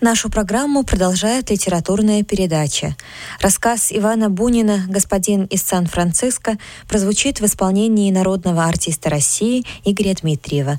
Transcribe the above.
Нашу программу продолжает литературная передача. Рассказ Ивана Бунина «Господин из Сан-Франциско» прозвучит в исполнении народного артиста России Игоря Дмитриева.